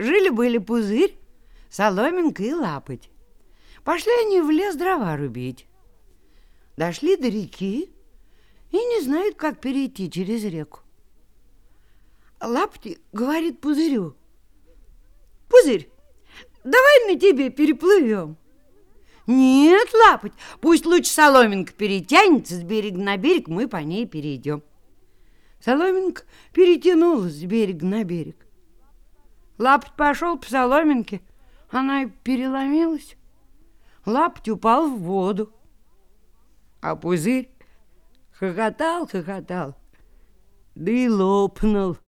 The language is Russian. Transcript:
Жили-были пузырь, соломинка и лапоть. Пошли они в лес дрова рубить. Дошли до реки и не знают, как перейти через реку. Лапти говорит пузырю. Пузырь, давай на тебе переплывем. Нет, лапоть, пусть лучше соломинка перетянется с берега на берег, мы по ней перейдем. Соломинка перетянулась с берега на берег. Лапоть пошел по соломинке, она и переломилась. Лапоть упал в воду. А пузырь хохотал, хохотал, да и лопнул.